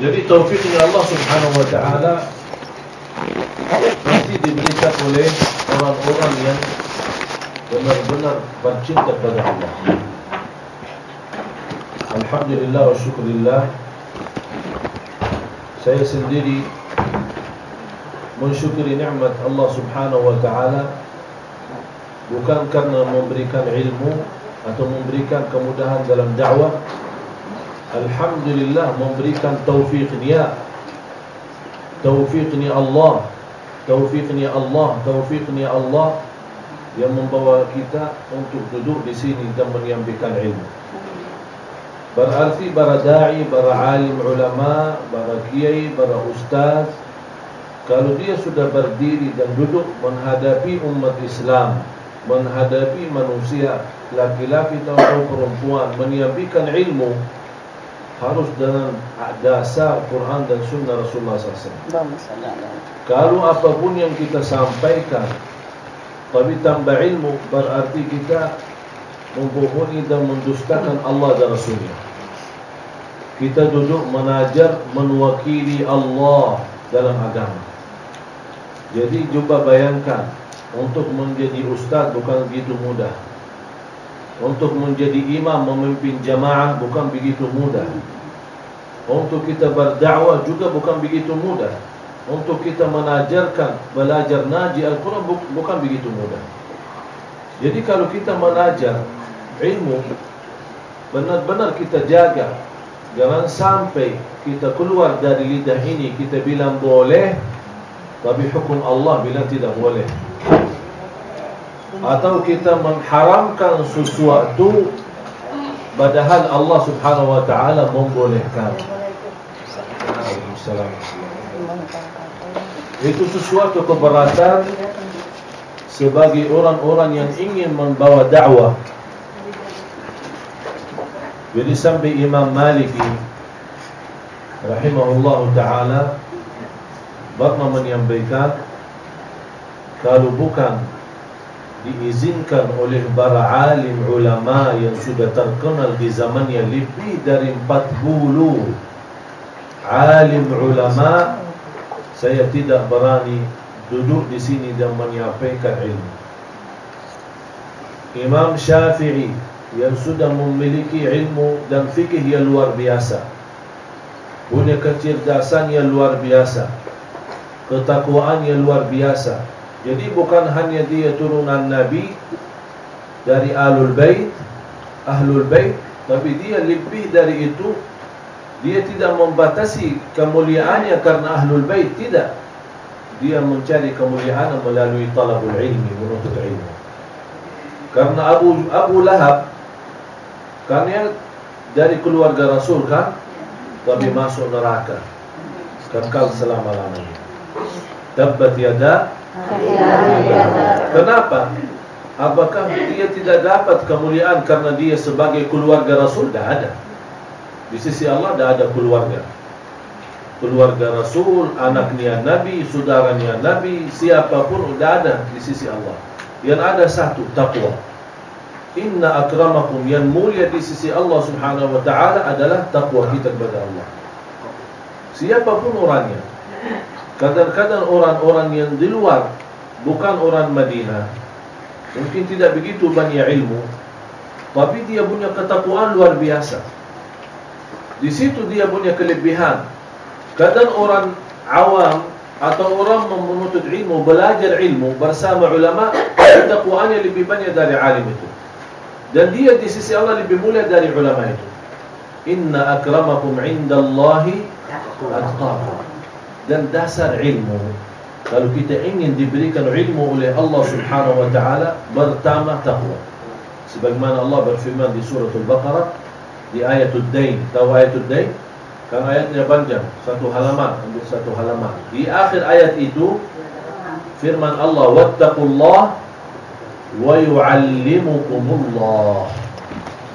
Jadi taufiknya Allah Subhanahu wa taala pasti diberikan oleh orang-orang yang benar-benar bercinta kepada Allah. Alhamdulillah wa syukurillah Saya sendiri mensyukuri nikmat Allah Subhanahu wa taala bukan karena memberikan ilmu atau memberikan kemudahan dalam dakwah Alhamdulillah memberikan taufiknya taufiknya Allah. Taufiknya Allah. Taufiknya Allah yang membawa kita untuk duduk di sini dan menyampaikan ilmu. Berarti para da'i, para alim ulama, para kiai, para ustaz Kalau dia sudah berdiri dan duduk menghadapi umat Islam Menghadapi manusia, laki-laki atau perempuan Menyampaikan ilmu Harus dengan dasar Quran dan sunnah Rasulullah SAW Kalau apa pun yang kita sampaikan Tapi tambah ilmu berarti kita membohongi dan mendustakan Allah dan Rasulnya. Kita duduk menajar menwakili Allah dalam agama. Jadi coba bayangkan untuk menjadi ustaz bukan begitu mudah. Untuk menjadi imam memimpin jamaah bukan begitu mudah. Untuk kita berdakwah juga bukan begitu mudah. Untuk kita menajarkan belajar naji Al-Quran bukan begitu mudah. Jadi kalau kita menajar ilmu benar-benar kita jaga jangan sampai kita keluar dari lidah ini kita bilang boleh tapi hukum Allah bilang tidak boleh atau kita mengharamkan sesuatu padahal Allah Subhanahu wa taala membolehkan. Itu sesuatu keberatan sebagai orang-orang yang ingin membawa dakwah. Jadi sampai Imam Maliki rahimahullah taala pernah menyampaikan kalau bukan diizinkan oleh para alim ulama yang sudah terkenal di zamannya lebih dari 40 alim ulama saya tidak berani duduk di sini dan menyampaikan ilmu. Imam Syafi'i yang sudah memiliki ilmu dan fikih yang luar biasa punya kecerdasan yang luar biasa ketakwaan yang luar biasa jadi bukan hanya dia turunan Nabi dari Ahlul Bait Ahlul Bait tapi dia lebih dari itu dia tidak membatasi kemuliaannya karena Ahlul Bait tidak. Dia mencari kemuliaan melalui talabul ilmi menuntut ilmu. Karena Abu Abu Lahab Karena dari keluarga Rasul kan Tapi masuk neraka. Kekal selama-lamanya. Tabbat yada Kenapa? Apakah dia tidak dapat kemuliaan Karena dia sebagai keluarga Rasul? Tidak ada. Di sisi Allah tidak ada keluarga. Keluarga Rasul Anaknya Nabi Saudaranya Nabi Siapa pun tidak ada di sisi Allah. Yang ada satu, taqwa Inna akramakum yang mulia di sisi Allah subhanahu wa ta'ala adalah taqwa kita kepada Allah. Siapa pun orangnya Kadang-kadang orang-orang yang di luar Bukan orang Madinah Mungkin tidak begitu banyak ilmu Tapi dia punya ketakwaan luar biasa Di situ dia punya kelebihan Kadang orang awam Atau orang menuntut ilmu Belajar ilmu bersama ulama Ketakwaannya lebih banyak dari alim itu Dan dia di sisi Allah lebih mulia dari ulama itu. Inna akramakum indallahi atqakum. Dan dasar ilmu. Kalau kita ingin diberikan ilmu oleh Allah Subhanahu wa taala, pertama taqwa. Sebagaimana Allah berfirman di surah Al-Baqarah di ayat Ad-Dain. Tahu ayat Ad-Dain? Kan ayatnya panjang, satu halaman, ambil satu halaman. Di akhir ayat itu firman Allah, "Wattaqullaha ويعلمكم الله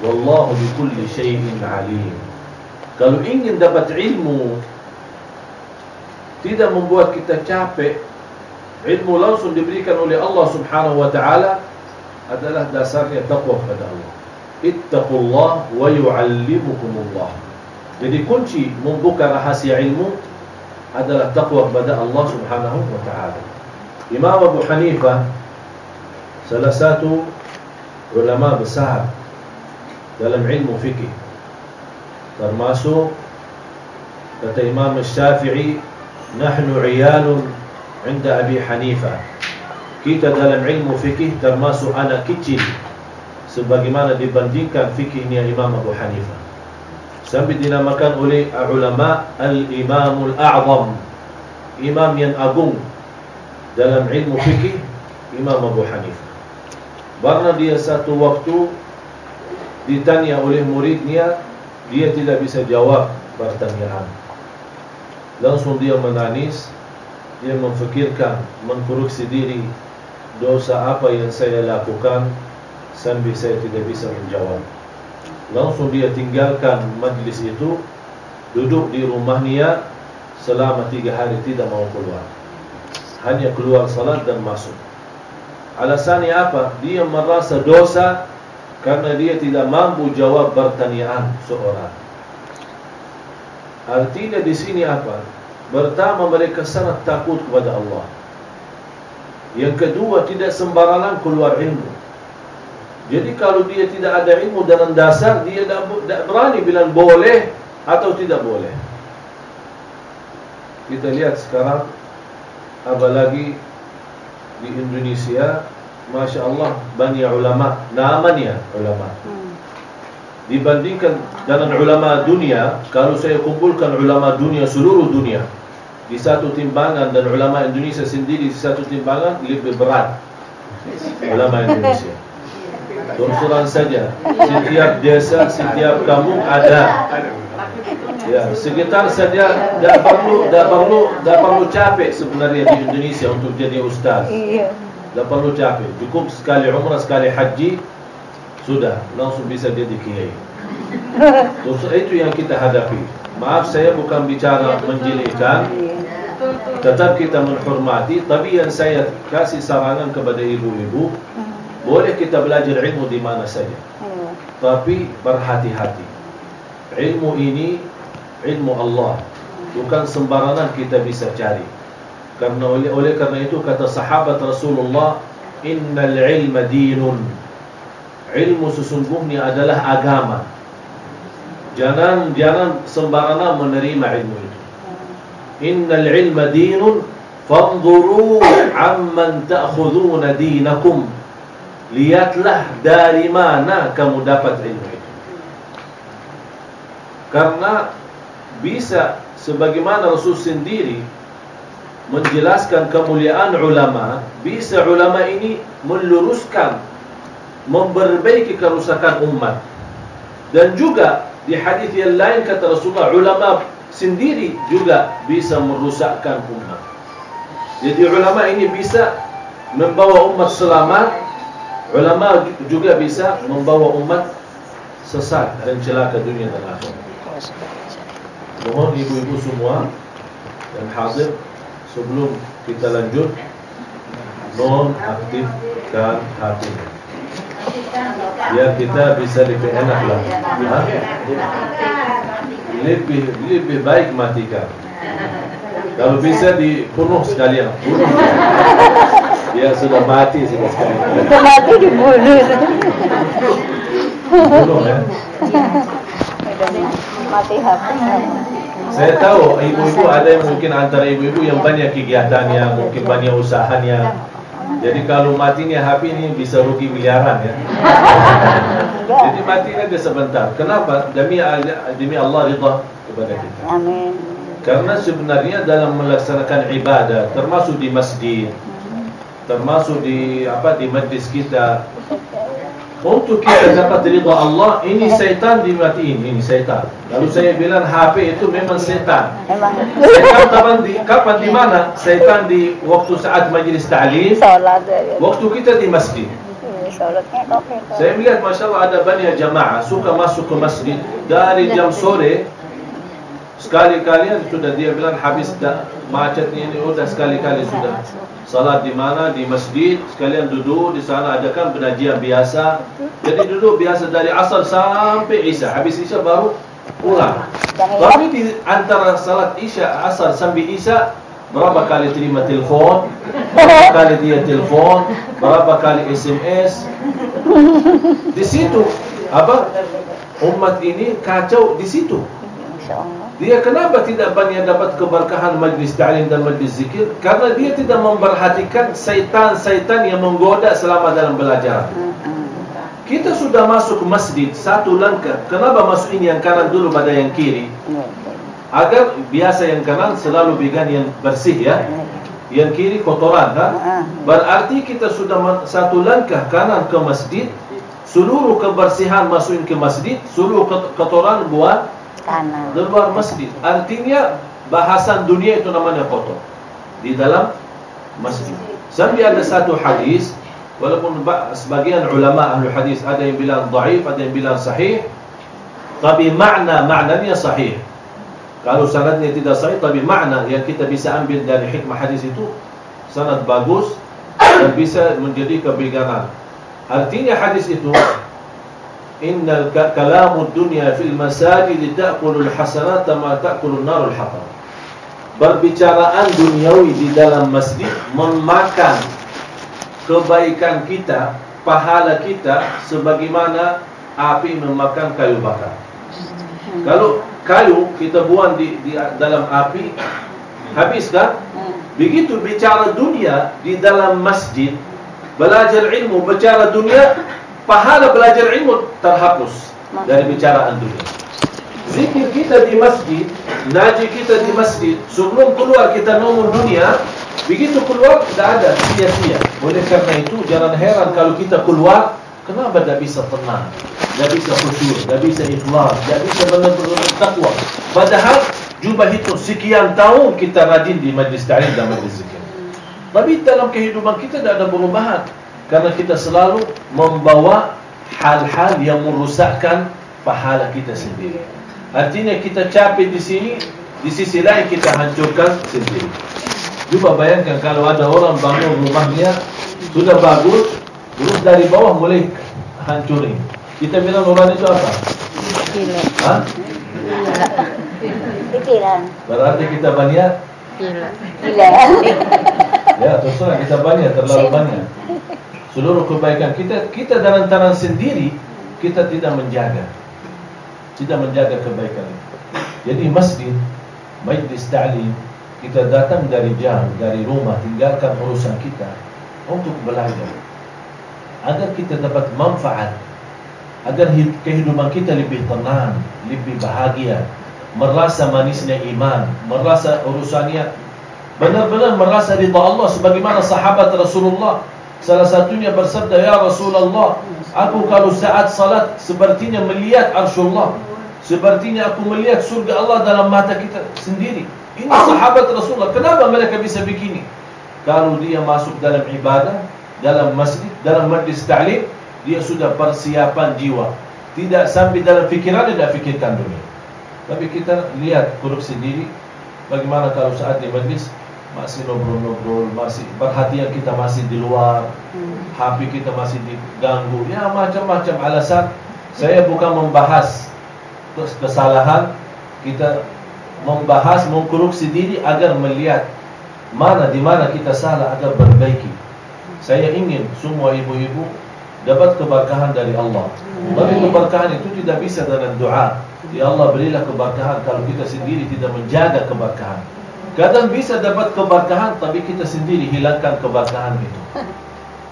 والله بكل شيء عليم kalau ingin dapat ilmu tidak membuat kita capek ilmu langsung diberikan oleh Allah subhanahu wa ta'ala adalah dasarnya taqwa kepada Allah ittaqullah wa yu'allimukumullah Jadi kunci membuka rahasia ilmu adalah takwa kepada Allah Subhanahu wa taala. Imam Abu Hanifah salah satu ulama besar dalam ilmu fikih. Termasuk kata Imam Syafi'i, "Nahnu 'iyalun 'inda Abi Hanifah." Kita dalam ilmu fikih termasuk anak kecil sebagaimana dibandingkan fikihnya Imam Abu Hanifah. Sampai dinamakan oleh ulama al-Imamul A'zam, imam yang agung dalam ilmu fikih Imam Abu Hanifah. Karena dia satu waktu ditanya oleh muridnya, dia tidak bisa jawab pertanyaan. Langsung dia menangis, dia memfikirkan, mengkoreksi diri, dosa apa yang saya lakukan sampai saya tidak bisa menjawab. Langsung dia tinggalkan majlis itu Duduk di rumahnya Selama tiga hari tidak mau keluar Hanya keluar salat dan masuk Alasannya apa? Dia merasa dosa Karena dia tidak mampu jawab pertanyaan seorang Artinya di sini apa? Pertama mereka sangat takut kepada Allah Yang kedua tidak sembarangan keluar ilmu jadi kalau dia tidak ada ilmu dalam dasar Dia tidak berani bilang boleh Atau tidak boleh Kita lihat sekarang Apalagi Di Indonesia Masya Allah Banyak ulama Namanya ulama hmm. Dibandingkan dengan ulama dunia Kalau saya kumpulkan ulama dunia Seluruh dunia Di satu timbangan Dan ulama Indonesia sendiri Di satu timbangan Lebih berat Ulama Indonesia Terus saja Setiap desa, setiap kampung ada Ya, sekitar saja tak perlu tak perlu tak perlu capek sebenarnya di Indonesia untuk jadi ustaz. Iya. Tak perlu capek. Cukup sekali umrah, sekali haji sudah langsung bisa jadi kiai. Terus itu yang kita hadapi. Maaf saya bukan bicara menjelekan. Tetap kita menghormati, tapi yang saya kasih sarangan kepada ibu-ibu boleh kita belajar ilmu di mana saja. Hmm. Tapi berhati-hati. Ilmu ini ilmu Allah. Bukan sembarangan kita bisa cari. Karena oleh oleh karena itu kata sahabat Rasulullah, "Innal ilma dinun." Ilmu sesungguhnya adalah agama. Jangan jangan sembarangan menerima ilmu itu. Innal ilma dinun fanzuru amman ta'khuduna dinakum Lihatlah dari mana kamu dapat ilmu itu Karena bisa sebagaimana Rasul sendiri Menjelaskan kemuliaan ulama Bisa ulama ini meluruskan Memperbaiki kerusakan umat Dan juga di hadis yang lain kata Rasulullah Ulama sendiri juga bisa merusakkan umat Jadi ulama ini bisa membawa umat selamat Ulama juga bisa membawa umat sesat dan celaka dunia dan akhirat. Mohon ibu-ibu semua yang hadir sebelum kita lanjut non aktifkan hati. Biar kita bisa lebih enak lah. Ha? Lebih lebih baik matikan. Kalau bisa dibunuh sekalian. Bunuh. Dia sudah mati sudah sekali. Sudah mati dibunuh. Bunuh ya. Mati habis. Saya tahu ibu-ibu ada yang mungkin antara ibu-ibu yang banyak kegiatannya, mungkin banyak usahanya. Jadi kalau matinya HP ini bisa rugi miliaran ya. Jadi mati aja sebentar. Kenapa? Demi demi Allah ridha kepada kita. Amin. Karena sebenarnya dalam melaksanakan ibadah termasuk di masjid, termasuk di apa di majlis kita untuk kita dapat ridha Allah ini syaitan dimatiin ini syaitan. Lalu saya bilang HP itu memang syaitan. Syaitan kapan di kapan di mana? Syaitan di waktu saat majlis ta'lim waktu kita di masjid. Saya melihat Masya Allah ada banyak jamaah suka masuk ke masjid dari jam sore. Sekali-kali sudah dia bilang habis dah macetnya ini sudah sekali-kali sudah Salat di mana? Di masjid. Sekalian duduk di sana adakan pengajian biasa. Jadi duduk biasa dari asal sampai Isya. Habis Isya baru Ulang. Jangan Tapi di antara salat Isya asar sampai Isya berapa kali terima telepon? Berapa kali dia telepon? Berapa kali SMS? Di situ apa? Umat ini kacau di situ. Insyaallah. Dia kenapa tidak banyak dapat keberkahan majlis ta'lim dan majlis zikir? Karena dia tidak memperhatikan syaitan-syaitan yang menggoda selama dalam belajar. Kita sudah masuk masjid satu langkah. Kenapa masuk ini yang kanan dulu pada yang kiri? Agar biasa yang kanan selalu pegang yang bersih ya. Yang kiri kotoran ha? Berarti kita sudah satu langkah kanan ke masjid. Seluruh kebersihan masukin ke masjid, seluruh kot- kotoran buat Kanan. di masjid. Artinya bahasan dunia itu namanya kotor di dalam masjid. Sampai ada satu hadis, walaupun ba- sebagian ulama ahli hadis ada yang bilang dhaif, ada yang bilang sahih, tapi makna maknanya sahih. Kalau sanadnya tidak sahih, tapi makna yang kita bisa ambil dari hikmah hadis itu sanad bagus dan bisa menjadi kepegangan. Artinya hadis itu Innal ka- kalamud dunya fil masajid ta'kulul hasanata ma ta'kulun narul hatab. Berbicaraan duniawi di dalam masjid memakan kebaikan kita, pahala kita sebagaimana api memakan kayu bakar. Kalau kayu kita buang di, di dalam api habis kan? Begitu bicara dunia di dalam masjid, belajar ilmu, bicara dunia, pahala belajar ilmu terhapus dari bicaraan dunia. Zikir kita di masjid, naji kita di masjid, sebelum keluar kita ngomong dunia, begitu keluar tidak ada sia-sia. Oleh karena itu jangan heran kalau kita keluar, kenapa tidak bisa tenang, tidak bisa khusyuk, tidak bisa ikhlas, tidak bisa benar-benar takwa. Padahal jubah itu sekian tahun kita rajin di majlis ta'lim dan majlis zikir. Tapi dalam kehidupan kita tidak ada perubahan karena kita selalu membawa hal-hal yang merusakkan pahala kita sendiri. Artinya kita capek di sini, di sisi lain kita hancurkan sendiri. Coba bayangkan kalau ada orang bangun rumahnya sudah bagus, terus dari bawah mulai hancurin. Kita bilang orang itu apa? Hah? Pikiran. Berarti kita banyak Gila. Gila. Ya, terserah kita banyak, terlalu banyak. Seluruh kebaikan kita, kita dalam tangan sendiri, kita tidak menjaga. Tidak menjaga kebaikan itu. Jadi masjid, majlis ta'lim, kita datang dari jam, dari rumah, tinggalkan urusan kita untuk belajar. Agar kita dapat manfaat. Agar hid- kehidupan kita lebih tenang, lebih bahagia. Merasa manisnya iman, merasa urusannya benar-benar merasa ridha Allah sebagaimana sahabat Rasulullah salah satunya bersabda ya Rasulullah aku kalau saat salat sepertinya melihat arsyullah. Sepertinya aku melihat surga Allah dalam mata kita sendiri. Ini sahabat Rasulullah. Kenapa mereka bisa begini? Kalau dia masuk dalam ibadah dalam masjid dalam majlis ta'lim dia sudah persiapan jiwa. Tidak sampai dalam fikiran tidak fikirkan dunia. Tapi kita lihat kuruk sendiri Bagaimana kalau saat di majlis masih ngobrol-ngobrol, masih perhatian kita masih di luar, HP kita masih diganggu, ya macam-macam alasan. Saya bukan membahas kes- kesalahan, kita membahas mengkoreksi diri agar melihat mana di mana kita salah agar perbaiki. Saya ingin semua ibu-ibu dapat keberkahan dari Allah. Tapi keberkahan itu tidak bisa dengan doa. Ya Allah berilah keberkahan kalau kita sendiri tidak menjaga keberkahan. Kadang bisa dapat keberkahan tapi kita sendiri hilangkan keberkahan itu.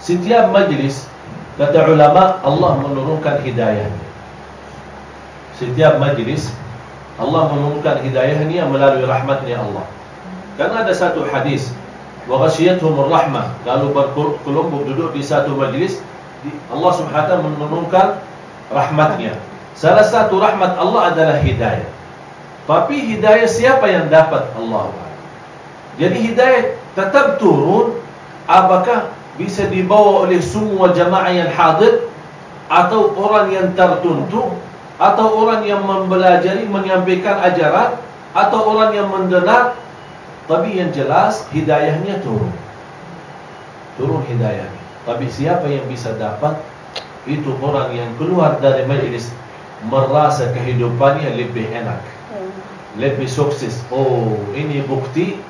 Setiap majlis kata ulama Allah menurunkan hidayahnya. Setiap majlis Allah menurunkan hidayahnya melalui rahmatnya Allah. Karena ada satu hadis wa ghasyiyatuhumur kalau berkelompok duduk di satu majlis Allah taala menurunkan rahmatnya. Salah satu rahmat Allah adalah hidayah. Tapi hidayah siapa yang dapat Allah? Jadi hidayah tetap turun. Apakah bisa dibawa oleh semua jamaah yang hadir? Atau orang yang tertentu atau orang yang mempelajari menyampaikan ajaran? Atau orang yang mendengar? Tapi yang jelas hidayahnya turun. Turun hidayahnya. Tapi siapa yang bisa dapat? Itu orang yang keluar dari majlis merasa kehidupannya lebih enak, lebih sukses. Oh, ini bukti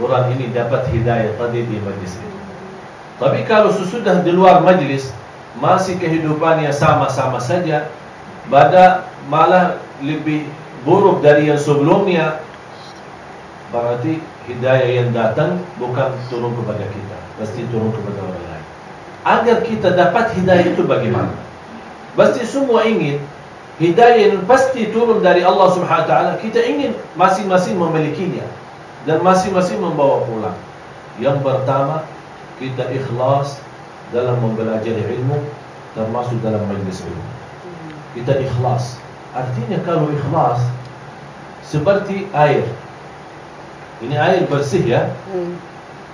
orang ini dapat hidayah tadi di majlis ini. Tapi kalau sesudah di luar majlis masih kehidupannya sama-sama saja, pada malah lebih buruk dari yang sebelumnya, berarti hidayah yang datang bukan turun kepada kita, pasti turun kepada orang lain. Agar kita dapat hidayah itu bagaimana? Pasti semua ingin hidayah yang pasti turun dari Allah Subhanahu wa taala, kita ingin masing-masing memilikinya dan masing-masing membawa pulang. Yang pertama, kita ikhlas dalam mempelajari ilmu termasuk dalam majlis ilmu. Kita ikhlas. Artinya kalau ikhlas seperti air. Ini air bersih ya.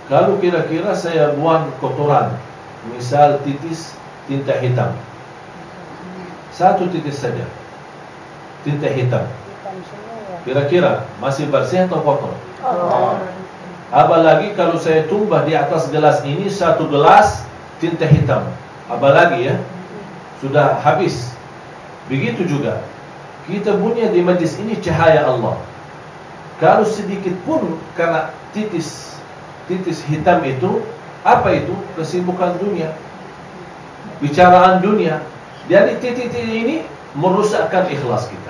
Kalau kira-kira saya buang kotoran, misal titis tinta hitam. Satu titis saja. Tinta hitam. Kira-kira masih bersih atau kotor? Apalagi kalau saya tumbah di atas gelas ini satu gelas tinta hitam. Apalagi ya, sudah habis. Begitu juga kita punya di majlis ini cahaya Allah. Kalau sedikit pun karena titis titis hitam itu apa itu kesibukan dunia, bicaraan dunia. Jadi titik-titik ini merusakkan ikhlas kita.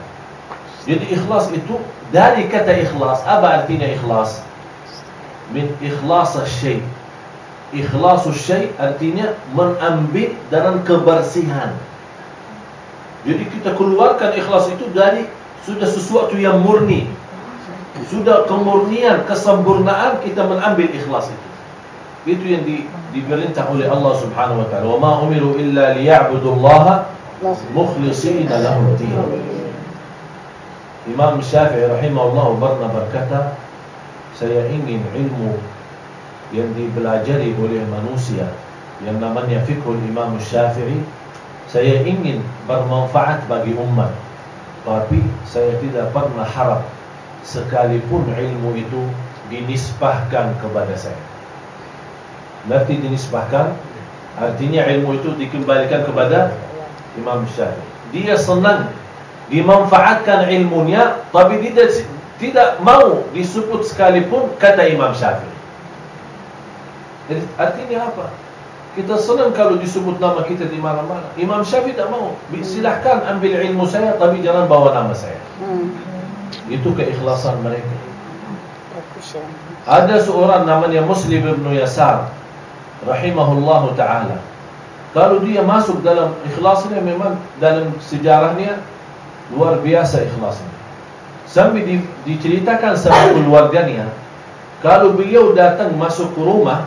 Jadi ikhlas itu dari kata ikhlas apa artinya ikhlas? Min ikhlas syai. Ikhlas syai artinya mengambil dalam kebersihan. Jadi kita keluarkan ikhlas itu dari sudah sesuatu yang murni. Sudah kemurnian, kesempurnaan kita mengambil ikhlas itu. Itu yang di, diperintah oleh Allah Subhanahu wa taala. "Wa ma umiru illa liya'budullaha mukhlishina lahu din." Imam Syafi'i rahimahullah pernah berkata, saya ingin ilmu yang dipelajari oleh manusia yang namanya fikhul Imam Syafi'i saya ingin bermanfaat bagi umat. Tapi saya tidak pernah harap sekalipun ilmu itu dinisbahkan kepada saya. Berarti dinisbahkan? Artinya ilmu itu dikembalikan kepada Imam Syafi'i. Dia senang dimanfaatkan ilmunya tapi tidak tidak mau disebut sekalipun kata Imam Syafi'i jadi artinya apa kita senang kalau disebut nama kita di mana-mana. Imam Syafi'i tak mau. Silahkan ambil ilmu saya tapi jangan bawa nama saya. Hmm. Itu keikhlasan mereka. Ada seorang namanya Muslim bin Yasar rahimahullah taala. Kalau dia masuk dalam ikhlasnya memang dalam sejarahnya luar biasa ikhlasnya. Sampai di, diceritakan sama keluarganya kalau beliau datang masuk ke rumah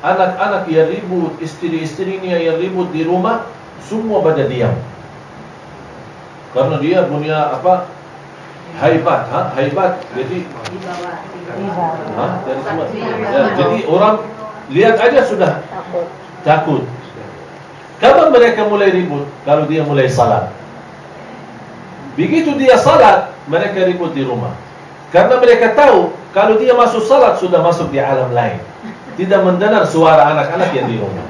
anak-anak yang ribut, istri-istrinya yang ribut di rumah, semua pada diam. Karena dia punya apa? Haibat, ha? Haibat. Jadi ha? Dari semua. Ya, jadi orang lihat aja sudah Takut. takut. Kapan mereka mulai ribut? Kalau dia mulai salat. Begitu dia salat, mereka ribut di rumah. Karena mereka tahu kalau dia masuk salat sudah masuk di alam lain. Tidak mendengar suara anak-anak yang di rumah.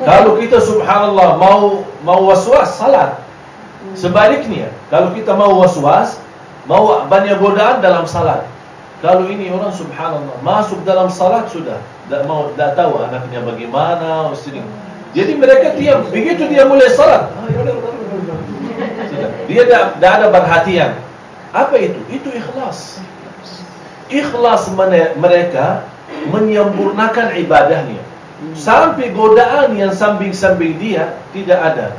Kalau kita subhanallah mau mau waswas salat. Sebaliknya, kalau kita mau waswas, mau banyak godaan dalam salat. Kalau ini orang subhanallah masuk dalam salat sudah tidak mau tidak tahu anaknya bagaimana, istri. Jadi mereka diam. Begitu dia mulai salat, ah, ya udah, udah, udah, udah. Sudah. Dia tidak ada perhatian. Apa itu? Itu ikhlas. Ikhlas mereka menyempurnakan ibadahnya. Sampai godaan yang samping-samping dia tidak ada.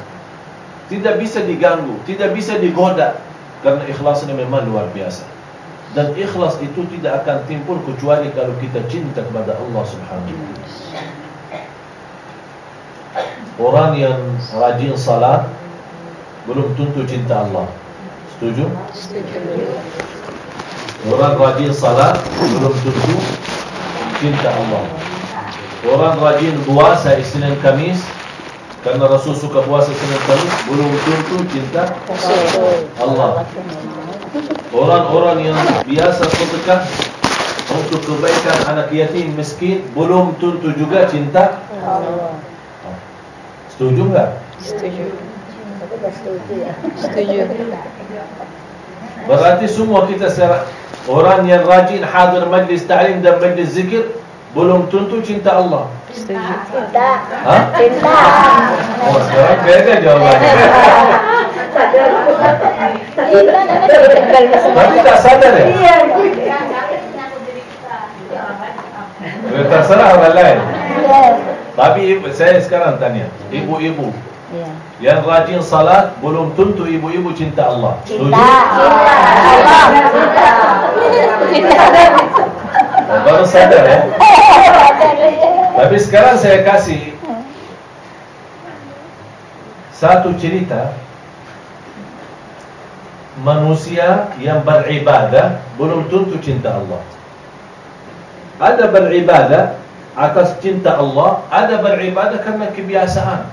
Tidak bisa diganggu, tidak bisa digoda. Karena ikhlasnya memang luar biasa. Dan ikhlas itu tidak akan timbul kecuali kalau kita cinta kepada Allah Subhanahu wa taala. Orang yang rajin salat belum tentu cinta Allah. Setuju? Orang rajin salat belum tentu cinta Allah. Orang rajin puasa Isnin Kamis karena Rasul suka puasa Isnin Kamis belum tentu cinta Allah. Orang-orang yang biasa sedekah untuk kebaikan anak yatim miskin belum tentu juga cinta. Setuju enggak? Setuju. Berarti semua kita orang yang rajin hadir majlis ta'lim dan majlis zikir belum tentu cinta Allah. Setuju. Cinta. Ha? Cinta. Oh, sekarang beda jawabannya. Cinta Tapi tak sadar ya? Iya. Ya, Terserah orang lain. Tapi saya sekarang tanya, ibu-ibu Iya. yang rajin salat belum tentu ibu-ibu cinta Allah. Cinta. Allah. Cinta. Oh, baru sadar ya. Tapi sekarang saya kasih satu cerita manusia yang beribadah belum tentu cinta Allah. Ada beribadah atas cinta Allah, ada beribadah karena kebiasaan.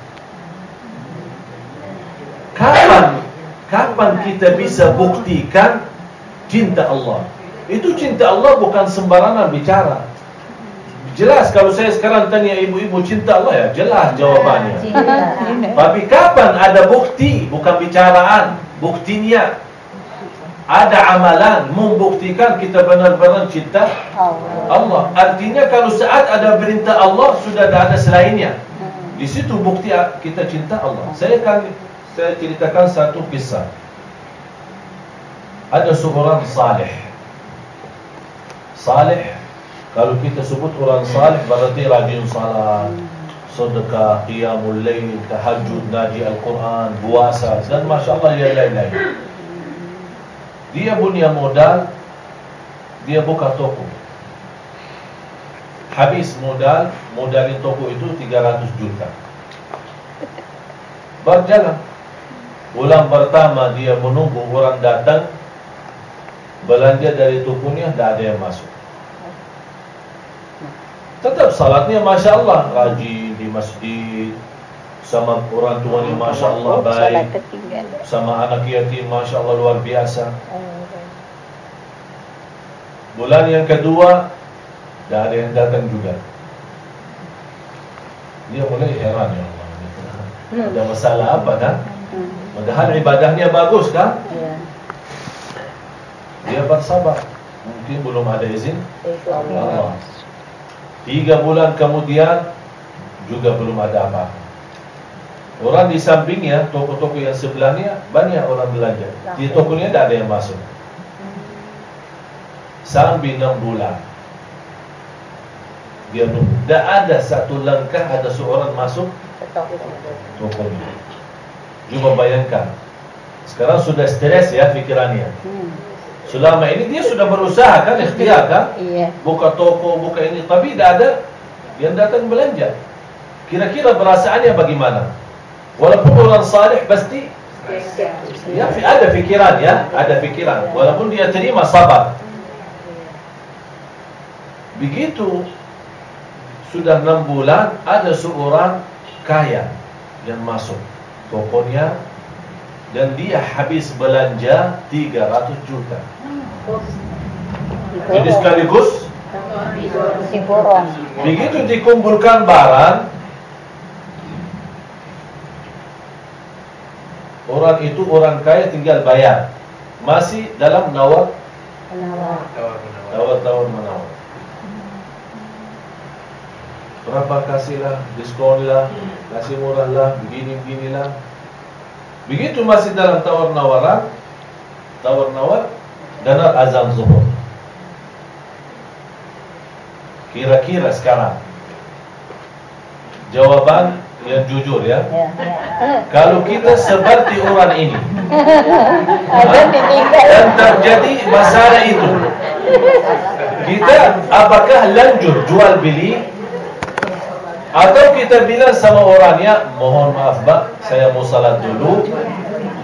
Kapan kapan kita bisa buktikan cinta Allah? Itu cinta Allah bukan sembarangan bicara. Jelas kalau saya sekarang tanya ibu-ibu cinta Allah ya, jelas jawabannya. Tapi kapan ada bukti, bukan bicaraan, buktinya. Ada amalan membuktikan kita benar-benar cinta Allah. Allah. Artinya kalau saat ada perintah Allah sudah tidak ada selainnya. Di situ bukti kita cinta Allah. Saya akan saya ceritakan satu kisah. Ada seorang saleh. Saleh kalau kita sebut orang saleh berarti rajin salat, sedekah, qiyamul lail, tahajud, ngaji Al-Quran, puasa dan masya-Allah yang lain-lain. Dia punya modal, dia buka toko. Habis modal, modalin toko itu 300 juta. Berjalan. Bulan pertama dia menunggu orang datang belanja dari tokonya, tidak ada yang masuk. Tetap salatnya Masya Allah Rajin di masjid Sama orang tuanya Masya Allah baik. Sama anak yatim Masya Allah luar biasa Bulan yang kedua Tidak ada yang datang juga Dia mulai heran ya Allah Ada masalah apa kan Hmm. Padahal ibadahnya bagus kan Iya. Dia bersabar. Mungkin belum ada izin. Allah. Tiga bulan kemudian Juga belum ada apa-apa Orang di sampingnya Toko-toko yang sebelahnya Banyak orang belanja. Di tokonya tidak ada yang masuk. Sampai enam bulan. Dia nunggu Tak ada satu langkah Ada seorang masuk tokonya. Cuba bayangkan. Sekarang sudah stres ya pikirannya. Hmm. Selama ini dia sudah berusaha kan Ikhtiar kan Iya. buka toko, buka ini, tapi tidak ada yang datang belanja. Kira-kira perasaannya bagaimana? Walaupun orang saleh pasti ya fi- ada fikiran ya, ada fikiran. Walaupun dia terima sabar. Begitu sudah enam bulan ada seorang kaya yang masuk tokonya dan dia habis belanja 300 juta. Jadi sekaligus. Begitu dikumpulkan barang Orang itu orang kaya tinggal bayar Masih dalam nawar? Tawar-tawar menawar Berapa kasihlah Diskon lah Kasih murah lah Begini-begini lah Begitu masih dalam tawar-nawaran Tawar-nawar Dengar azan zuhur Kira-kira sekarang Jawaban yang jujur ya Ya, ya. Kalau kita seperti orang ini ditinggal. Dan terjadi masalah itu Kita apakah lanjut jual beli Atau kita bilang sama orangnya Mohon maaf pak Saya mau salat dulu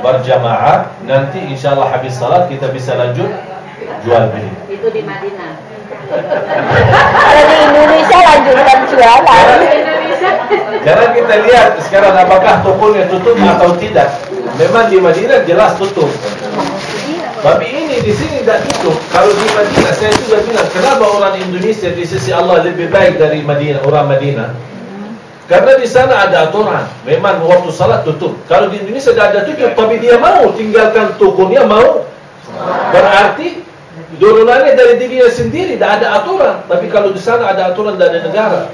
Berjamaah Nanti insya Allah habis salat Kita bisa lanjut Jual beli Itu di Madinah. Kalau di Indonesia lanjutkan jualan. Indonesia. Karena kita lihat sekarang apakah tokonya tutup atau tidak. Memang di Madinah jelas tutup. Tapi ini di sini tidak tutup. Kalau di Madinah saya juga bilang kenapa orang Indonesia di sisi Allah lebih baik dari Madinah orang Madinah. Karena di sana ada aturan. Memang waktu salat tutup. Kalau di Indonesia tidak ada tutup, tapi dia mau tinggalkan tokonya mau. Berarti turunannya dari dirinya sendiri, tidak ada aturan. Tapi kalau di sana ada aturan dari negara,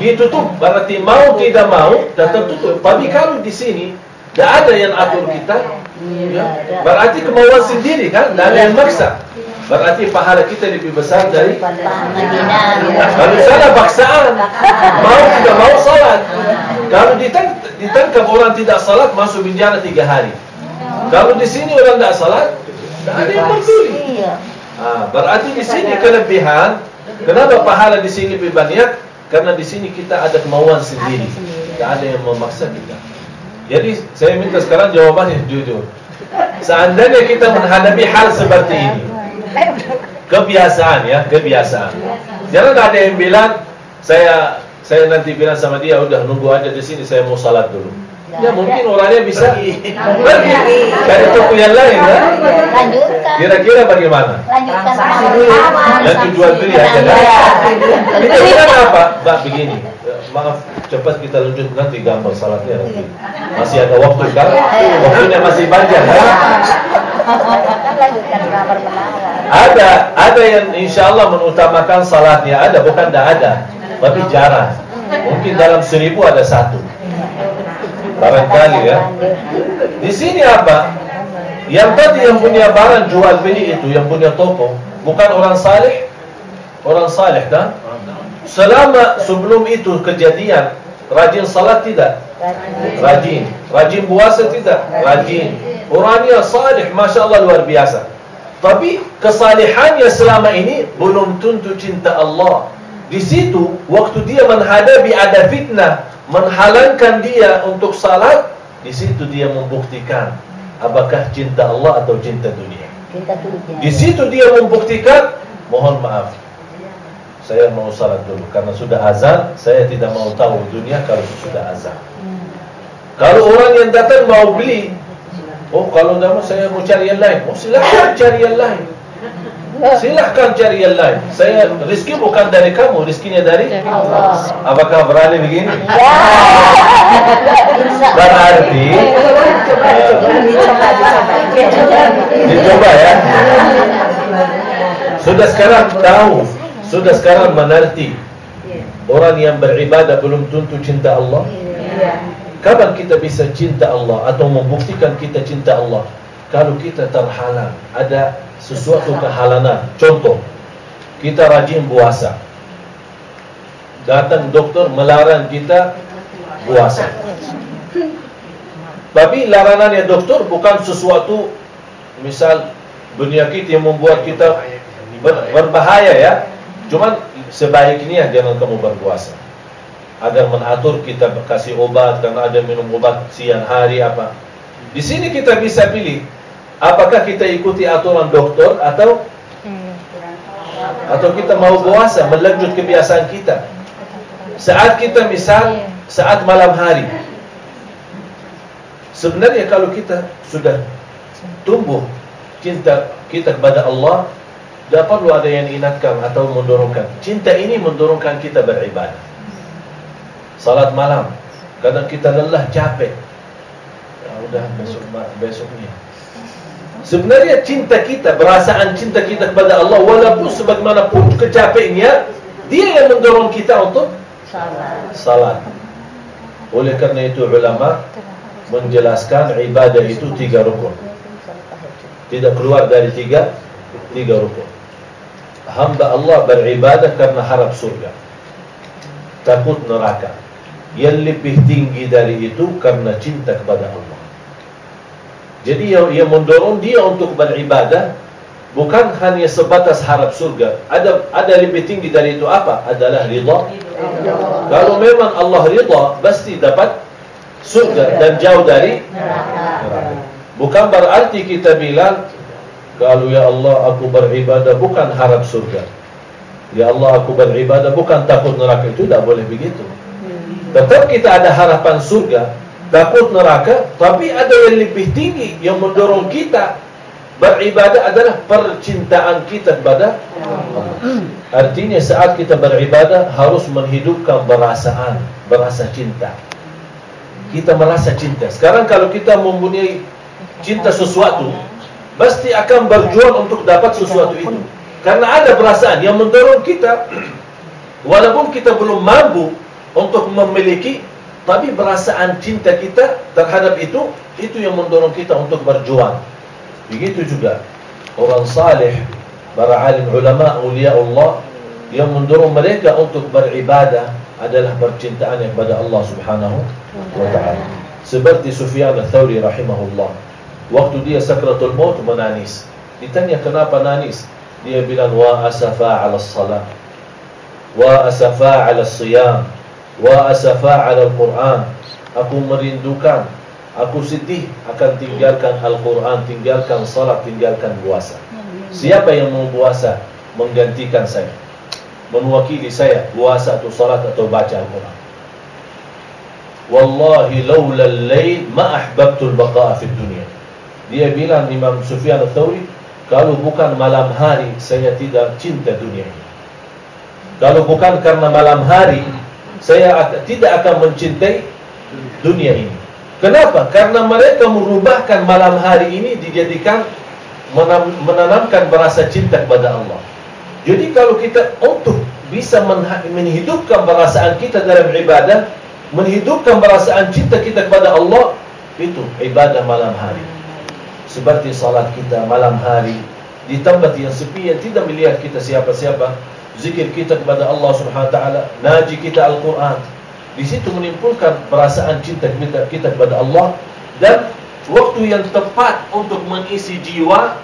ditutup. Berarti mau tidak mau tetap tutup. Tapi kalau di sini tidak ada yang atur kita, ya, berarti kemauan sendiri kan, tidak ada yang maksa. Berarti pahala kita lebih besar dari kalau sana paksaan mau tidak mau salat. Kalau ditang, ditangkap orang tidak salat masuk penjara tiga hari. Kalau di sini orang tidak salat, tidak ada yang peduli. Iya. Ah, berarti di sini kelebihan. Kenapa pahala di sini lebih banyak? Karena di sini kita ada kemauan sendiri. Tidak ada yang memaksa kita. Jadi saya minta sekarang jawabannya jujur. Seandainya kita menghadapi hal seperti ini, kebiasaan ya, kebiasaan. Jangan ada yang bilang saya saya nanti bilang sama dia udah nunggu aja di sini saya mau salat dulu. Ya mungkin orangnya bisa pergi dari toko yang lain ya. Kira-kira bagaimana? Lanjutkan Nanti jual beli aja kan? Kita bilang apa? Mbak begini, maaf cepat kita lanjut nanti gambar salatnya nanti. Masih ada waktu kan? Waktunya masih banyak kan? Lanjutkan. Ada, ada yang insya Allah mengutamakan salatnya ada, bukan tidak ada, tapi jarang. Mungkin dalam seribu ada satu. Barangkali ya. Di sini apa? Yang tadi yang punya barang jual beli itu, yang punya toko, bukan orang saleh, orang saleh kan? Selama sebelum itu kejadian, rajin salat tidak? Rajin. Rajin puasa tidak? Rajin. Orangnya saleh, masya Allah luar biasa. Tapi kesalehannya selama ini belum tentu cinta Allah. Di situ, waktu dia menghadapi ada fitnah, menghalangkan dia untuk salat, di situ dia membuktikan apakah cinta Allah atau cinta dunia. Kita tulisnya. Di situ dia membuktikan, mohon maaf, saya mau salat dulu karena sudah azan, saya tidak mau tahu dunia kalau sudah azan. Kalau orang yang datang mau beli, oh kalau mau saya mau cari yang lain, oh silahkan cari yang lain. Silahkan cari yang lain. Saya rezeki bukan dari kamu, rezekinya dari Allah. Apakah berani begini? Ya. Berarti dicoba ya. Sudah sekarang tahu, sudah sekarang mengerti. Orang yang beribadah belum tentu cinta Allah. Kapan kita bisa cinta Allah atau membuktikan kita cinta Allah? Kalau kita terhalang, ada sesuatu kehalangan. Contoh, kita rajin puasa. Datang dokter melarang kita puasa. Tapi larangannya dokter bukan sesuatu misal penyakit yang membuat kita ber- berbahaya ya. Cuman sebaiknya jangan kamu berpuasa. Agar mengatur kita kasih obat karena ada minum obat siang hari apa. Di sini kita bisa pilih apakah kita ikuti aturan dokter atau atau kita mau puasa melanjut kebiasaan kita. Saat kita misal saat malam hari. Sebenarnya kalau kita sudah tumbuh cinta kita kepada Allah, tidak perlu ada yang ingatkan atau mendorongkan. Cinta ini mendorongkan kita beribadah. Salat malam, kadang kita lelah, capek. Ya udah besok besoknya. Sebenarnya cinta kita, perasaan cinta kita kepada Allah walaupun sebagaimanapun kecapeannya, dia yang mendorong kita untuk Salah. salat. Oleh karena itu ulama menjelaskan ibadah itu tiga rukun. Tidak keluar dari tiga tiga rukun. Hamba Allah beribadah karena harap surga. Takut neraka. Yang lebih tinggi dari itu karena cinta kepada Allah. Jadi yang, yang mendorong dia untuk beribadah bukan hanya sebatas harap surga. Ada ada lebih tinggi dari itu apa? Adalah ridha kalau memang Allah ridha, pasti dapat surga dan jauh dari neraka. Bukan berarti kita bilang kalau ya Allah aku beribadah bukan harap surga. Ya Allah aku beribadah bukan takut neraka itu tidak boleh begitu. Tetap kita ada harapan surga, takut neraka, tapi ada yang lebih tinggi yang mendorong kita beribadah adalah percintaan kita kepada Allah. Artinya saat kita beribadah harus menghidupkan perasaan, berasa cinta. Kita merasa cinta. Sekarang kalau kita mempunyai cinta sesuatu, pasti akan berjuang untuk dapat sesuatu itu. Karena ada perasaan yang mendorong kita, walaupun kita belum mampu untuk memiliki, tapi perasaan cinta kita terhadap itu, itu yang mendorong kita untuk berjuang. Begitu juga orang saleh para alim ulama awliya Allah yang mendorong mereka untuk beribadah adalah percintaan kepada Allah Subhanahu wa taala. Seperti Sufyan ats-Tsauri rahimahullah. Waktu dia sakratul maut menangis. Ditanya kenapa nangis? Dia bilang wa asafa 'ala salat. Wa asafa 'ala siyam. Wa asafa 'ala al-Quran. Aku merindukan Aku sedih akan tinggalkan Al-Quran, tinggalkan salat, tinggalkan puasa. Siapa yang mau puasa menggantikan saya? Menwakili saya puasa atau salat atau baca Al-Quran. Wallahi laula al-lail ma ahbabtu al-baqa'a fi dunya. Dia bilang Imam Sufyan al-Thawri, kalau bukan malam hari saya tidak cinta dunia ini. Kalau bukan karena malam hari saya tidak akan mencintai dunia ini. Kenapa? Karena mereka merubahkan malam hari ini dijadikan menanamkan rasa cinta kepada Allah. Jadi kalau kita untuk bisa menghidupkan perasaan kita dalam ibadah, menghidupkan perasaan cinta kita kepada Allah, itu ibadah malam hari. Seperti salat kita malam hari di tempat yang sepi yang tidak melihat kita siapa-siapa, zikir kita kepada Allah Subhanahu wa taala, naji kita Al-Qur'an, di situ menimbulkan perasaan cinta kita, kepada Allah dan waktu yang tepat untuk mengisi jiwa,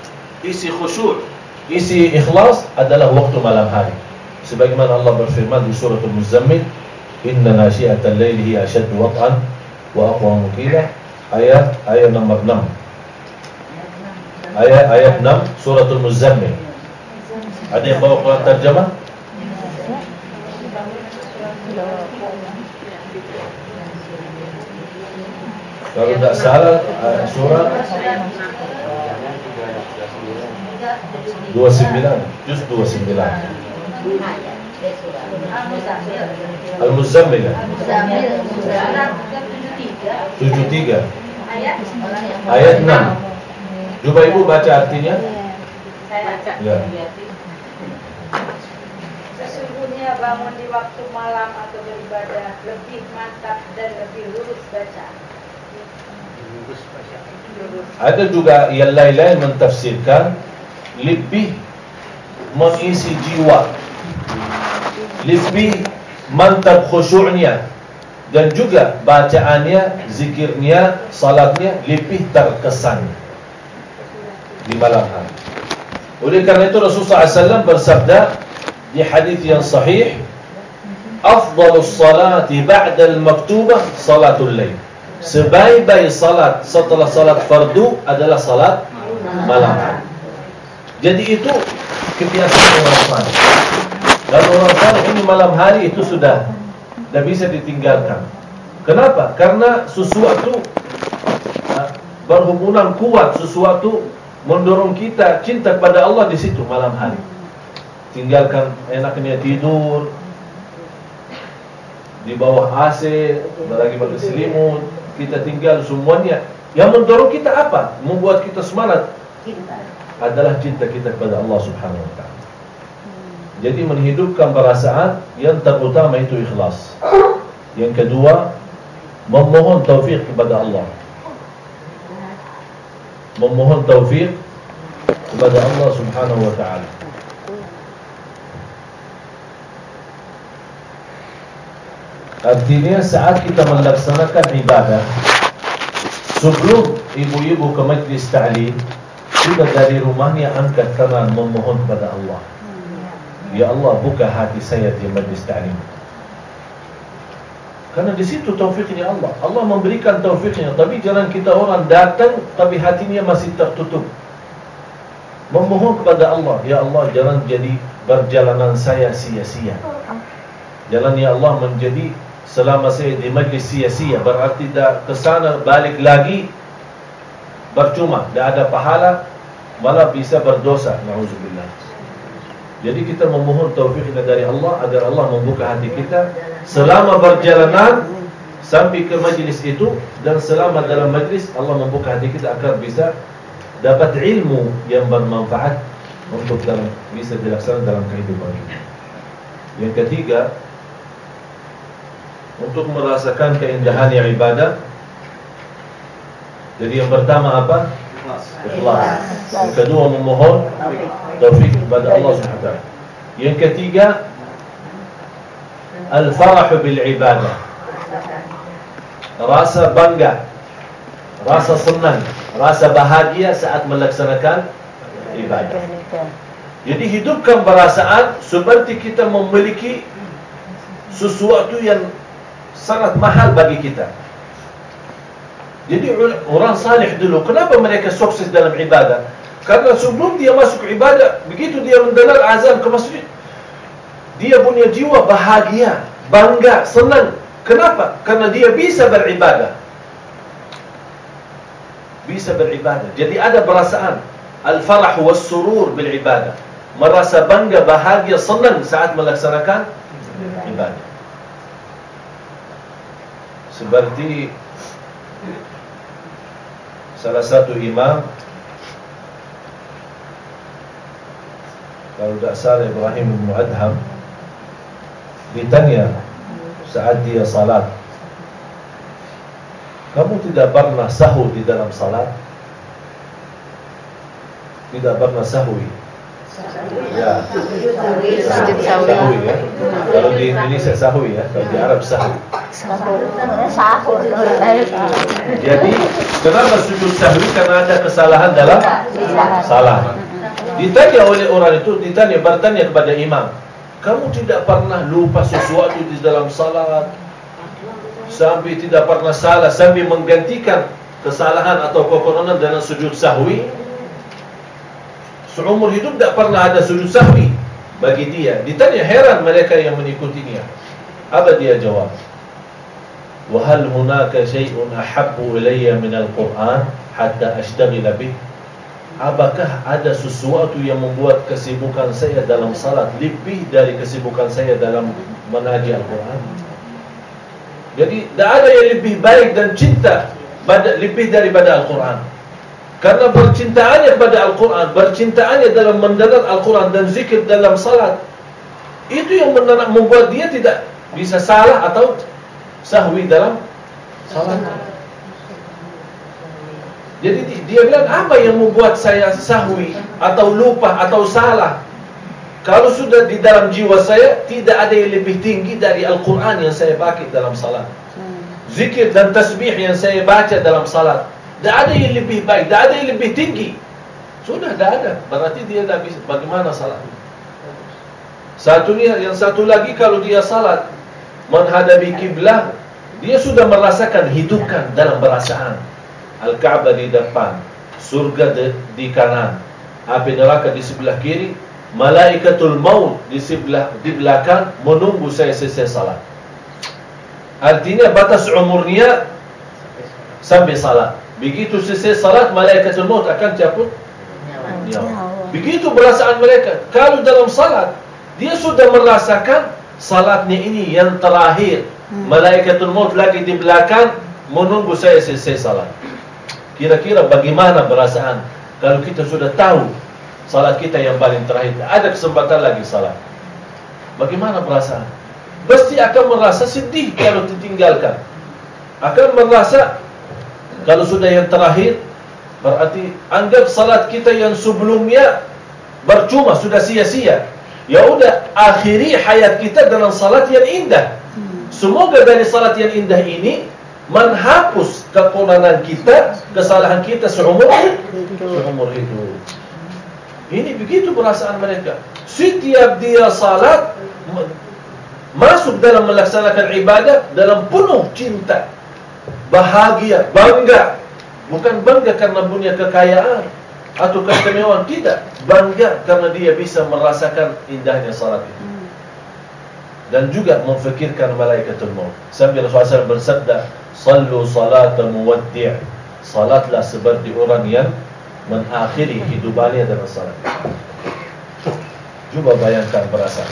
isi khusyuk, isi ikhlas adalah waktu malam hari. Sebagaimana Allah berfirman di surah Al-Muzammil, "Inna nasyi'atal laili hiya ashaddu wat'an wa aqwa qila." Ayat ayat nomor 6. Ayat ayat 6 surah Al-Muzammil. Ada yang bawa Quran terjemah? Kalau tidak salah surah 29 Juz 29 Al-Muzammil. 73 Ayat 6 Coba ibu baca artinya. Ya Sesungguhnya bangun di waktu malam atau beribadah lebih mantap dan lebih lurus baca. Ada juga yang lain-lain mentafsirkan lebih mengisi jiwa, lebih mantap khusyuknya dan juga bacaannya, zikirnya, salatnya lebih terkesan di malam hari. Oleh karena itu Rasulullah SAW bersabda di hadis yang sahih, "Afdalus salati ba'da al-maktubah salatul lail." Sebaik-baik salat setelah salat fardu adalah salat malam. Jadi itu kebiasaan orang saleh. Dan orang saleh ini malam hari itu sudah tidak bisa ditinggalkan. Kenapa? Karena sesuatu berhubungan kuat, sesuatu mendorong kita cinta kepada Allah di situ malam hari. Tinggalkan enaknya tidur di bawah AC, lagi pakai selimut, kita tinggal semuanya. Yang mendorong kita apa? Membuat kita semangat. Cinta. Adalah cinta kita kepada Allah Subhanahu wa taala. Jadi menghidupkan perasaan yang terutama itu ikhlas. Yang kedua, memohon taufik kepada Allah. Memohon taufik kepada Allah Subhanahu wa taala. Artinya saat kita melaksanakan ibadah Sebelum ibu-ibu ke majlis ta'lim Sudah dari rumahnya angkat tangan memohon kepada Allah. Ya Allah buka hati saya di majlis ta'lim. Karena di situ taufiknya Allah. Allah memberikan taufiknya. Tapi jangan kita orang datang Tapi hatinya masih tertutup. Memohon kepada Allah Ya Allah jangan jadi perjalanan saya sia-sia. Jalan ya Allah menjadi selama saya di majlis sia-sia berarti dah ke sana balik lagi percuma. Dah ada pahala malah bisa berdosa. Nauzubillah Jadi kita memohon taufiknya dari Allah agar Allah membuka hati kita selama berjalanan sampai ke majlis itu dan selama dalam majlis Allah membuka hati kita agar bisa dapat ilmu yang bermanfaat untuk dalam bisa dilaksanakan dalam kehidupan. Kita. Yang ketiga, untuk merasakan keindahan yang ibadah. Jadi yang pertama apa? Ikhlas. Yang kedua memohon taufik kepada Allah Subhanahu wa taala. Yang ketiga al-farah bil ibadah. Rasa bangga, rasa senang, rasa bahagia saat melaksanakan ibadah. Jadi hidupkan perasaan seperti kita memiliki sesuatu yang sangat mahal bagi kita. Jadi orang salih dulu, kenapa mereka sukses dalam ibadah? Karena sebelum dia masuk ibadah, begitu dia mendengar azan ke masjid, dia punya jiwa bahagia, bangga, senang. Kenapa? Karena dia bisa beribadah. Bisa beribadah. Jadi ada perasaan al-farah was surur bil ibadah. Merasa bangga, bahagia, senang saat melaksanakan ibadah. Seperti salah satu imam kalau tidak salah Ibrahim bin Adham ditanya saat dia salat kamu tidak pernah sahur di dalam salat? Tidak pernah sahwi ya sahwi ya kalau di Indonesia sahwi ya kalau di Arab sahwi Sahur. Jadi kenapa sujud sahwi? Karena ada kesalahan dalam salah. Ditanya oleh orang itu, ditanya bertanya kepada imam, kamu tidak pernah lupa sesuatu di dalam salat sampai tidak pernah salah sampai menggantikan kesalahan atau kekurangan dengan sujud sahwi? Seumur hidup tidak pernah ada sujud sahwi bagi dia. Ditanya heran mereka yang mengikutinya. Apa dia jawab? وهل هناك شيء أحب إلي من القرآن حتى أشتغل به Apakah ada sesuatu yang membuat kesibukan saya dalam salat lebih dari kesibukan saya dalam menaji Al-Quran? Jadi, tidak ada yang lebih baik dan cinta lebih daripada Al-Quran. Karena percintaannya pada Al-Quran, percintaannya dalam mendengar Al-Quran dan zikir dalam salat, itu yang membuat dia tidak bisa salah atau sahwi dalam salat. Jadi dia bilang apa yang membuat saya sahwi atau lupa atau salah? Kalau sudah di dalam jiwa saya tidak ada yang lebih tinggi dari Al-Quran yang saya pakai dalam salat. Zikir dan tasbih yang saya baca dalam salat. Tidak ada yang lebih baik, tidak ada yang lebih tinggi. Sudah tidak ada. Berarti dia tidak bisa. Bagaimana salat? Satunya, yang satu lagi kalau dia salat menghadapi kiblat, dia sudah merasakan hidupkan dalam perasaan. Al-Ka'bah di depan, surga di, di kanan, api neraka di sebelah kiri, malaikatul maut di sebelah di belakang menunggu saya selesai salat. Artinya batas umurnya sampai salat. Begitu selesai salat, malaikatul maut akan cabut nyawa. Begitu perasaan mereka. Kalau dalam salat, dia sudah merasakan salatnya ini yang terakhir. Malaikatul maut lagi di belakang menunggu saya selesai salat. Kira-kira bagaimana perasaan kalau kita sudah tahu salat kita yang paling terakhir, ada kesempatan lagi salat. Bagaimana perasaan? Pasti akan merasa sedih kalau ditinggalkan. Akan merasa kalau sudah yang terakhir berarti anggap salat kita yang sebelumnya bercuma sudah sia-sia. Ya udah akhiri hayat kita dengan salat yang indah. Semoga dari salat yang indah ini menghapus kekurangan kita, kesalahan kita seumur seumur hidup. Ini begitu perasaan mereka. Setiap dia salat masuk dalam melaksanakan ibadah dalam penuh cinta, bahagia, bangga. Bukan bangga karena punya kekayaan atau keistimewaan, tidak. Bangga karena dia bisa merasakan indahnya salat itu. Dan juga memfikirkan malaikatul maut. Sampai Rasulullah bersabda, Sallu salata muwaddi' Salatlah seperti orang yang mengakhiri hidupannya dengan salat. Cuba bayangkan berasa.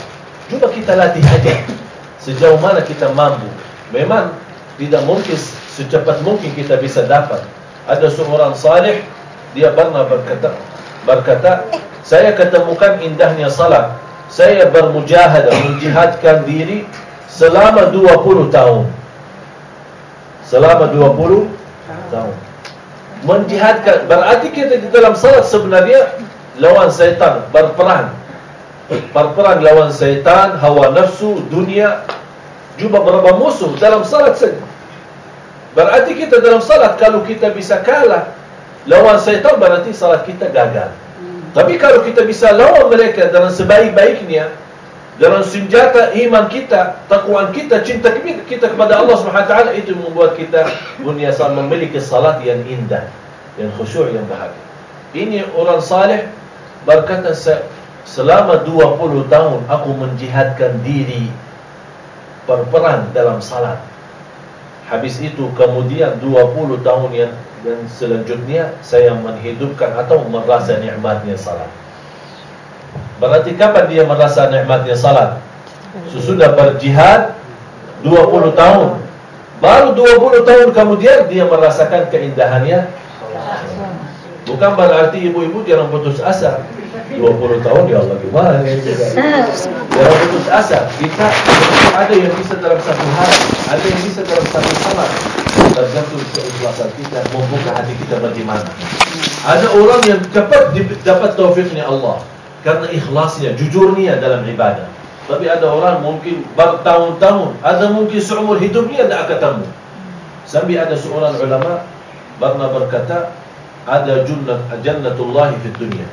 Cuba kita latih aja. Sejauh mana kita mampu. Memang tidak mungkin secepat mungkin kita bisa dapat. Ada seorang salih dia pernah berkata berkata saya ketemukan indahnya salat. Saya bermujahadah menjihadkan diri selama 20 tahun. Selama 20 tahun. Menjihadkan berarti kita di dalam salat sebenarnya lawan syaitan berperang. Berperang lawan syaitan, hawa nafsu, dunia juga berapa musuh dalam salat saja. Berarti kita dalam salat kalau kita bisa kalah lawan syaitan berarti salat kita gagal. Tapi kalau kita bisa lawan mereka dengan sebaik-baiknya dengan senjata iman kita, takwaan kita, cinta kita kepada Allah Subhanahu wa taala itu membuat kita dunia memiliki salat yang indah, yang khusyuk, yang bahagia. Ini orang saleh berkata selama 20 tahun aku menjihadkan diri berperang dalam salat. Habis itu kemudian 20 tahun yang dan selanjutnya saya menghidupkan atau merasa nikmatnya salat. Berarti kapan dia merasa nikmatnya salat? Sesudah berjihad 20 tahun. Baru 20 tahun kemudian dia merasakan keindahannya. Bukan berarti ibu-ibu jangan putus asa. 20 tahun ya Allah gimana ini juga. Jangan putus asa. Kita ada yang bisa dalam satu hari, ada yang bisa dalam satu salat. Tergantung keikhlasan kita, membuka hati kita bagaimana. Ada orang yang cepat dapat taufiknya Allah karena ikhlasnya, jujurnya dalam ibadah. Tapi ada orang mungkin bertahun-tahun, ada mungkin seumur hidupnya tidak ketemu. Sampai ada seorang ulama pernah berkata, ada jannat jannatullah fi dunia.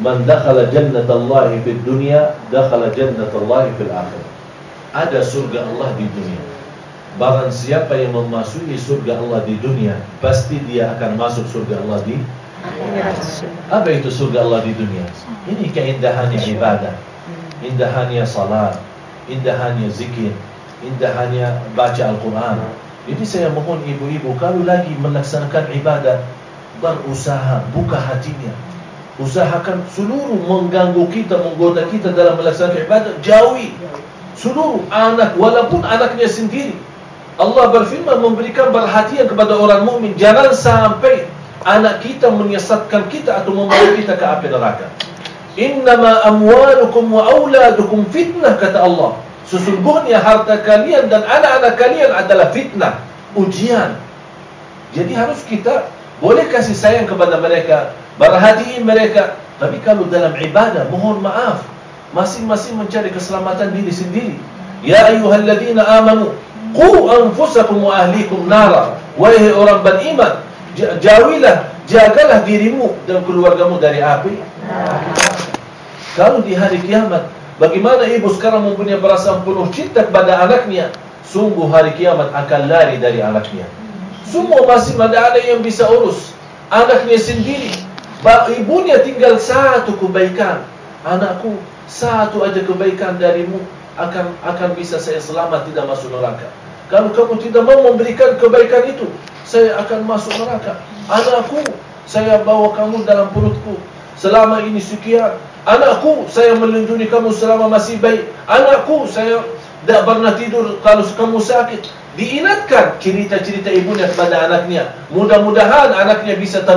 Man dakhala jannatullah fi dunia, dakhala jannatullah fi akhirah. Ada surga Allah di dunia. Barang siapa yang memasuki surga Allah di dunia, pasti dia akan masuk surga Allah di apa itu surga Allah di dunia? Ini keindahannya ibadah, indahannya salat, indahannya zikir, indahannya baca Al-Quran. Jadi saya mohon ibu-ibu kalau lagi melaksanakan ibadah, berusaha buka hatinya. Usahakan seluruh mengganggu kita, menggoda kita dalam melaksanakan ibadah, jauhi. Seluruh anak, walaupun anaknya sendiri. Allah berfirman memberikan perhatian kepada orang mukmin. Jangan sampai anak kita menyesatkan kita atau membawa kita ke api neraka. Innama amwalukum wa auladukum fitnah kata Allah. Sesungguhnya harta kalian dan anak-anak kalian adalah fitnah, ujian. Jadi harus kita boleh kasih sayang kepada mereka, berhati mereka, tapi kalau dalam ibadah mohon maaf, masing-masing mencari keselamatan diri sendiri. Ya ayyuhalladzina amanu qu anfusakum wa ahlikum nara. Wahai orang beriman, jauhilah, jagalah dirimu dan keluargamu dari api. Kalau di hari kiamat, bagaimana ibu sekarang mempunyai perasaan penuh cinta kepada anaknya, sungguh hari kiamat akan lari dari anaknya. Semua masih ada yang bisa urus anaknya sendiri. Ibunya tinggal satu kebaikan. Anakku, satu aja kebaikan darimu akan akan bisa saya selamat tidak masuk neraka. Kalau kamu tidak mau memberikan kebaikan itu, saya akan masuk neraka. Anakku, saya bawa kamu dalam perutku selama ini sekian. Anakku, saya melindungi kamu selama masih baik. Anakku, saya tidak pernah tidur kalau kamu sakit. Diingatkan cerita-cerita ibunya kepada anaknya. Mudah-mudahan anaknya bisa ter